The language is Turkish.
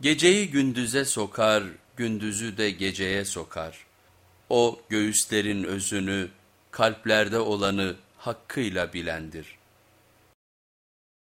Geceyi gündüze sokar, gündüzü de geceye sokar. O göğüslerin özünü, kalplerde olanı hakkıyla bilendir.''